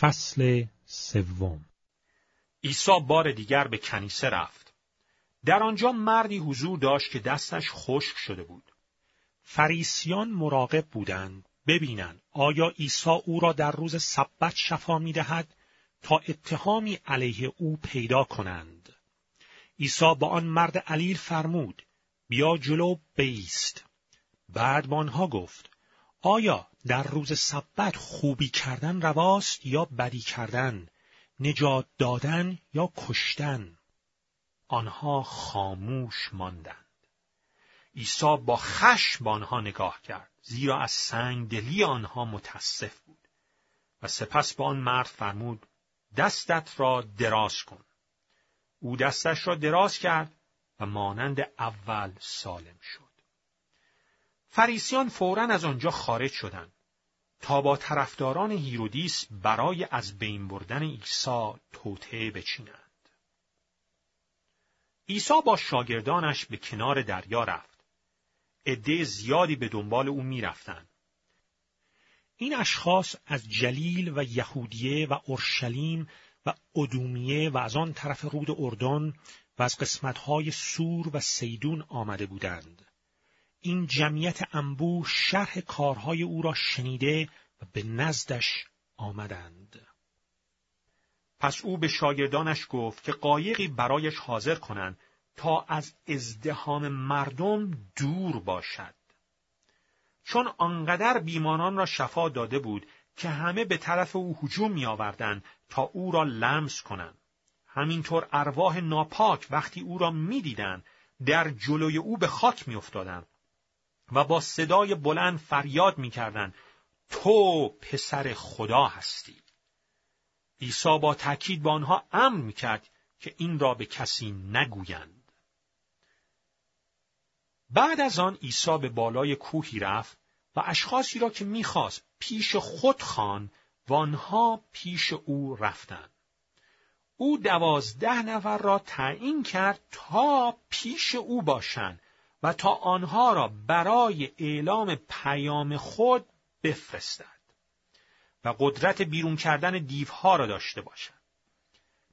فصل سوم عیسی بار دیگر به کنیسه رفت. در آنجا مردی حضور داشت که دستش خشک شده بود. فریسیان مراقب بودند ببینند آیا عیسی او را در روز سبت شفا می دهد تا اتهامی علیه او پیدا کنند. عیسی با آن مرد علیل فرمود بیا جلو بیست. بعد با آنها گفت آیا در روز سبت خوبی کردن رواست یا بدی کردن، نجات دادن یا کشتن؟ آنها خاموش ماندند. عیسی با خشم به آنها نگاه کرد زیرا از سنگدلی آنها متاسف بود و سپس به آن مرد فرمود دستت را دراز کن او دستش را دراز کرد و مانند اول سالم شد فریسیان فورا از آنجا خارج شدند تا با طرفداران هیرودیس برای از بین بردن عیسی توطعه بچینند. عیسی با شاگردانش به کنار دریا رفت. عده زیادی به دنبال او می‌رفتند. این اشخاص از جلیل و یهودیه و اورشلیم و ادومیه و از آن طرف رود اردن و از قسمتهای سور و سیدون آمده بودند. این جمعیت انبوه شرح کارهای او را شنیده و به نزدش آمدند. پس او به شاگردانش گفت که قایقی برایش حاضر کنند تا از ازدهام مردم دور باشد. چون آنقدر بیماران را شفا داده بود که همه به طرف او هجوم می تا او را لمس کنند. همینطور ارواح ناپاک وقتی او را می‌دیدند در جلوی او به خاک میافتادند و با صدای بلند فریاد می‌کردند تو پسر خدا هستی. عیسی با تاکید به آنها امر می‌کرد که این را به کسی نگویند. بعد از آن عیسی به بالای کوهی رفت و اشخاصی را که می‌خواست پیش خود خان و آنها پیش او رفتند. او دوازده نفر را تعیین کرد تا پیش او باشند و تا آنها را برای اعلام پیام خود بفرستد و قدرت بیرون کردن دیوها را داشته باشد.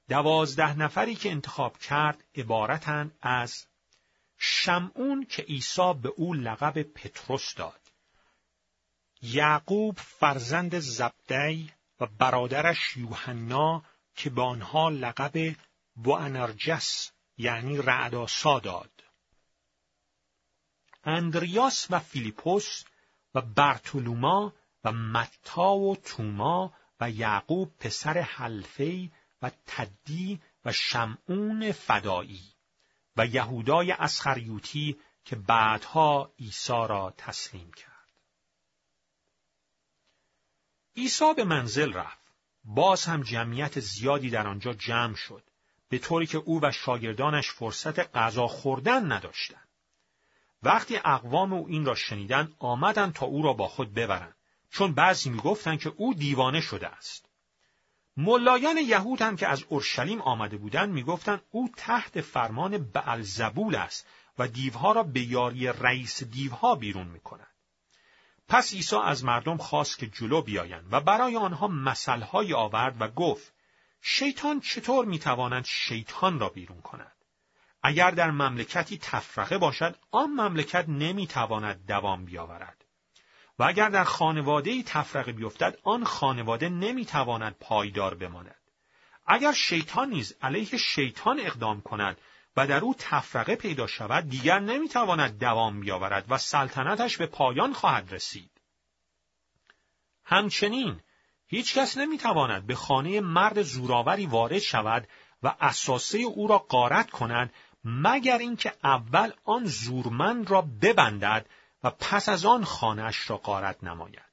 دوازده نفری که انتخاب کرد عبارتند از شمعون که عیسی به او لقب پتروس داد یعقوب فرزند زبدی و برادرش یوحنا که به آنها لقب بوانرجس یعنی رعداسا داد اندریاس و فیلیپوس و برتولوما و متا و توما و یعقوب پسر حلفی و تدی و شمعون فدایی و یهودای اسخریوتی که بعدها عیسی را تسلیم کرد. عیسی به منزل رفت. باز هم جمعیت زیادی در آنجا جمع شد به طوری که او و شاگردانش فرصت غذا خوردن نداشتند. وقتی اقوام او این را شنیدن آمدند تا او را با خود ببرند. چون بعضی می‌گفتند که او دیوانه شده است. ملایان یهود هم که از اورشلیم آمده بودند می‌گفتند او تحت فرمان بعلزبول است و دیوها را به یاری رئیس دیوها بیرون می‌کند. پس عیسی از مردم خواست که جلو بیایند و برای آنها مثلهایی آورد و گفت شیطان چطور می‌تواند شیطان را بیرون کند؟ اگر در مملکتی تفرقه باشد آن مملکت نمی‌تواند دوام بیاورد. و اگر در خانواده تفرقه بیفتد آن خانواده نمی‌تواند پایدار بماند. اگر شیطان نیز علیه شیطان اقدام کند و در او تفرقه پیدا شود دیگر نمی‌تواند دوام بیاورد و سلطنتش به پایان خواهد رسید. همچنین هیچکس نمی‌تواند به خانه مرد زوراوری وارد شود و اساسه او را غارت کند مگر اینکه اول آن زورمند را ببندد و پس از آن خانهاش را غارت نماید.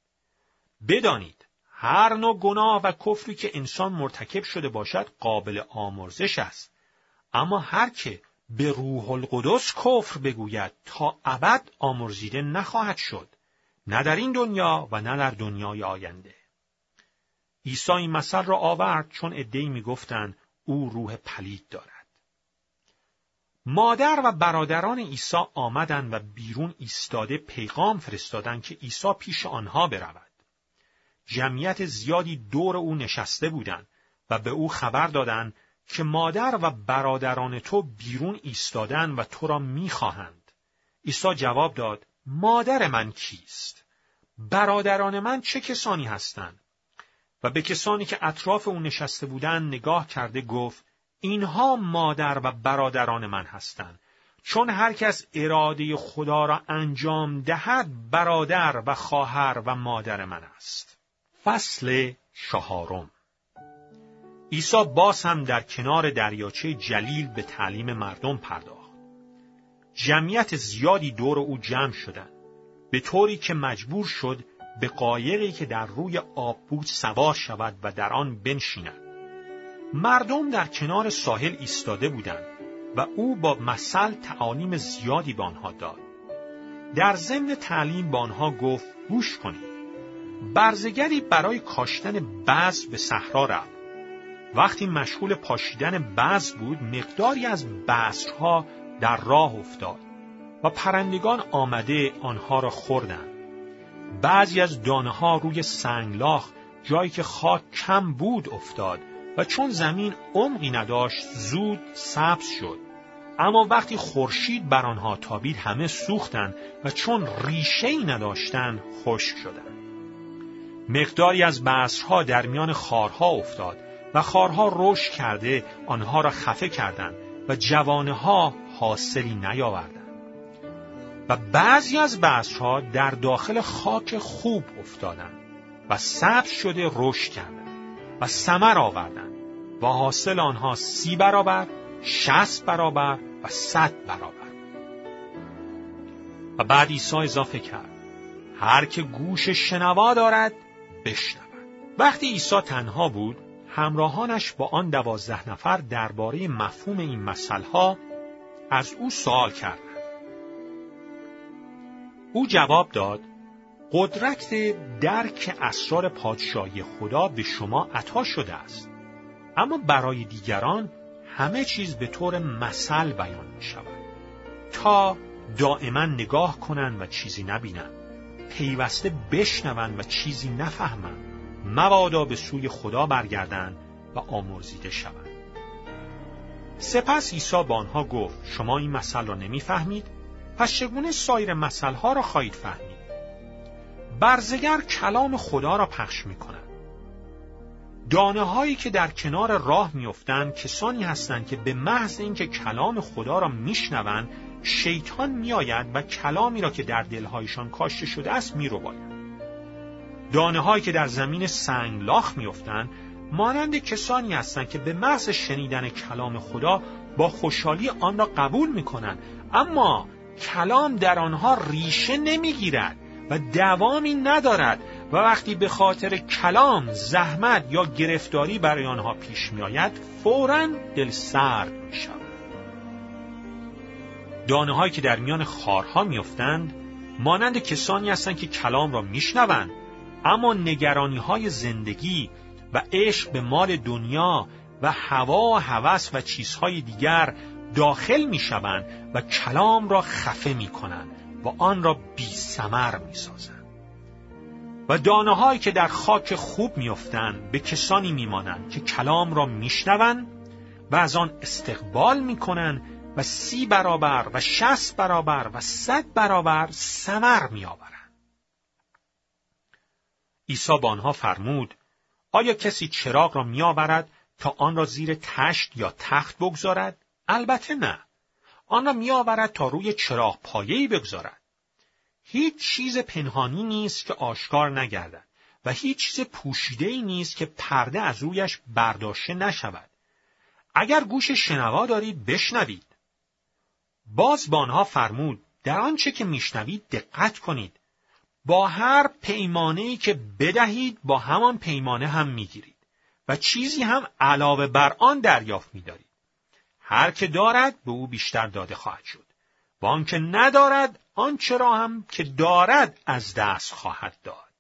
بدانید هر نوع گناه و کفری که انسان مرتکب شده باشد قابل آمرزش است. اما هر که به روح القدس کفر بگوید تا ابد آمرزیده نخواهد شد. نه در این دنیا و نه در دنیای آینده. عیسی این مثل را آورد چون عدهای می‌گفتند او روح پلید دارد. مادر و برادران عیسی آمدند و بیرون ایستاده پیغام فرستادند که عیسی پیش آنها برود. جمعیت زیادی دور او نشسته بودند و به او خبر دادند که مادر و برادران تو بیرون ایستادن و تو را می‌خواهند. عیسی جواب داد: مادر من کیست؟ برادران من چه کسانی هستند؟ و به کسانی که اطراف او نشسته بودند نگاه کرده گفت: اینها مادر و برادران من هستند. چون هر کس اراده خدا را انجام دهد برادر و خواهر و مادر من است. فصل چهارم عیسی باز هم در کنار دریاچه جلیل به تعلیم مردم پرداخت. جمعیت زیادی دور او جمع شدند. به طوری که مجبور شد به قایقی که در روی آب بود سوار شود و در آن بنشیند. مردم در کنار ساحل ایستاده بودند و او با مثل تعالیم زیادی به آنها داد. در ضمن تعلیم به آنها گفت گوش کنید. برزگری برای کاشتن بذر به صحرا رفت. وقتی مشغول پاشیدن بذر بود مقداری از بذرها در راه افتاد و پرندگان آمده آنها را خوردند. بعضی از دانه ها روی سنگلاخ جایی که خاک کم بود افتاد و چون زمین عمقی نداشت زود سبز شد. اما وقتی خورشید بر آنها تابید همه سوختند و چون ریشه ای نداشتند خشک شدند. مقداری از بذرها در میان خارها افتاد و خارها رشد کرده آنها را خفه کردند و جوانه ها حاصلی نیاوردند. و بعضی از بذرها در داخل خاک خوب افتادند و سبز شده رشد کردند. و ثمر آوردند و حاصل آنها سی برابر، شست برابر و صد برابر. و بعد عیسی اضافه کرد هر که گوش شنوا دارد بشنود. وقتی عیسی تنها بود همراهانش با آن دوازده نفر درباره مفهوم این مسئله از او سوال کردند. او جواب داد قدرت درک اسرار پادشاهی خدا به شما عطا شده است. اما برای دیگران همه چیز به طور مثل بیان می شود. تا دائما نگاه کنند و چیزی نبینند پیوسته بشنوند و چیزی نفهمند مبادا به سوی خدا برگردند و آمرزیده شوند. سپس عیسی با آنها گفت شما این مسئله را نمی‌فهمید؟ پس چگونه سایر مسئله ها را خواهید فهمید؟ برزگر کلام خدا را پخش می کند. دانه هایی که در کنار راه میافتند کسانی هستند که به محض اینکه کلام خدا را میشنوند شیطان میآید و کلامی را که در دلهایشان کاشته شده است میرباید. دانه هایی که در زمین سنگلاخ میافتند مانند کسانی هستند که به محض شنیدن کلام خدا با خوشحالی آن را قبول می کنند اما کلام در آنها ریشه نمی‌گیرد. و دوامی ندارد و وقتی به خاطر کلام زحمت یا گرفتاری برای آنها پیش می آید فورا دل سرد می شود. دانه هایی که در میان خارها میافتند مانند کسانی هستند که کلام را میشنوند اما نگرانی های زندگی و عشق به مال دنیا و هوا و هوس و چیزهای دیگر داخل می‌شوند و کلام را خفه می کنند و آن را بی سمر می سازند. و دانه هایی که در خاک خوب میافتند به کسانی میمانند که کلام را میشنوند و از آن استقبال می‌کنند و سی برابر و شست برابر و صد برابر سمر میآورند. عیسی با آنها فرمود آیا کسی چراغ را میآورد تا آن را زیر تشت یا تخت بگذارد البته نه آن را میآورد تا روی چراغ پایه‌ای بگذارد هیچ چیز پنهانی نیست که آشکار نگردد و هیچ چیز پوشیده ای نیست که پرده از رویش برداشته نشود. اگر گوش شنوا دارید بشنوید. باز با آنها فرمود در آنچه که میشنوید دقت کنید. با هر پیمانه که بدهید با همان پیمانه هم می‌گیرید و چیزی هم علاوه بر آن دریافت میدارید. هر که دارد به او بیشتر داده خواهد شد. و آنکه ندارد آنچه را هم که دارد از دست خواهد داد.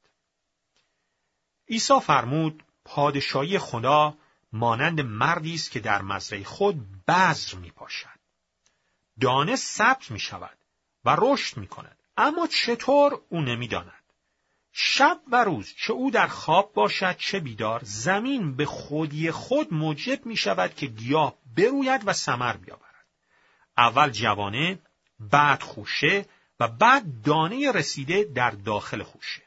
عیسی فرمود پادشاهی خدا مانند مردی است که در مزرعه خود بذر می پاشد. دانه ثبت می شود و رشد می کند. اما چطور او نمی داند. شب و روز چه او در خواب باشد چه بیدار زمین به خودی خود موجب می شود که گیاه بروید و ثمر بیاورد. اول جوانه بعد خوشه و بعد دانه رسیده در داخل خوشه.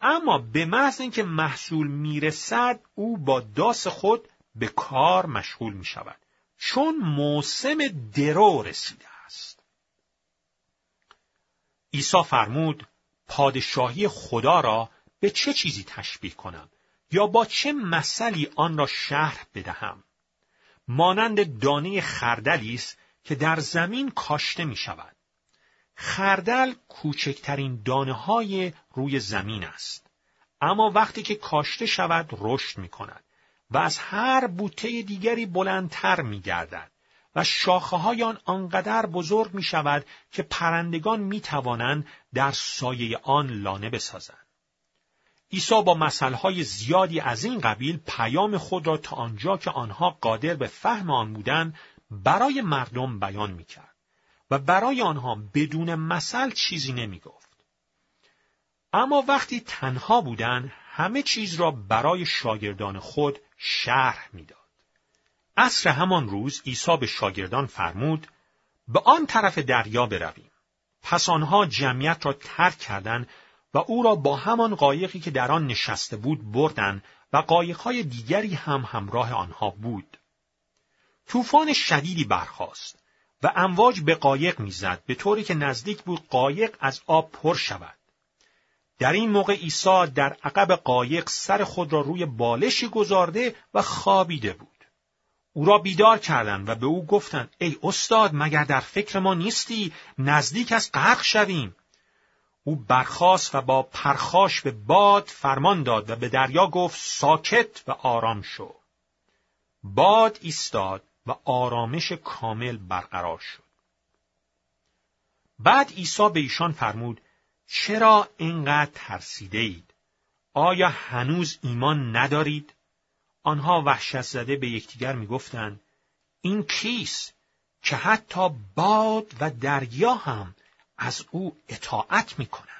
اما به محض اینکه محصول می‌رسد او با داس خود به کار مشغول می شود چون موسم درو رسیده است. عیسی فرمود پادشاهی خدا را به چه چیزی تشبیه کنم؟ یا با چه مثلی آن را شهر بدهم؟ مانند دانه خردلی است که در زمین کاشته می شود خردل کوچکترین دانه های روی زمین است. اما وقتی که کاشته شود رشد می کند و از هر بوته دیگری بلندتر می گردد و شاخه های آن آنقدر بزرگ می شود که پرندگان می توانند در سایه آن لانه بسازند. عیسی با مسئله زیادی از این قبیل پیام خود را تا آنجا که آنها قادر به فهم آن بودند برای مردم بیان می کرد و برای آنها بدون مثل چیزی نمی گفت. اما وقتی تنها بودند همه چیز را برای شاگردان خود شرح می‌داد. عصر همان روز عیسی به شاگردان فرمود به آن طرف دریا برویم. پس آنها جمعیت را ترک کردند و او را با همان قایقی که در آن نشسته بود بردند و قایقهای دیگری هم همراه آنها بود. طوفان شدیدی برخاست و امواج به قایق می‌زد به طوری که نزدیک بود قایق از آب پر شود. در این موقع عیسی در عقب قایق سر خود را روی بالشی گذارده و خوابیده بود. او را بیدار کردند و به او گفتند ای استاد مگر در فکر ما نیستی نزدیک از غرق شویم او برخاست و با پرخاش به باد فرمان داد و به دریا گفت ساکت و آرام شو باد ایستاد و آرامش کامل برقرار شد بعد عیسی به ایشان فرمود چرا اینقدر ترسیده اید؟ آیا هنوز ایمان ندارید؟ آنها وحشت زده به یکدیگر می‌گفتند این کیست که حتی باد و دریا هم از او اطاعت می‌کنند؟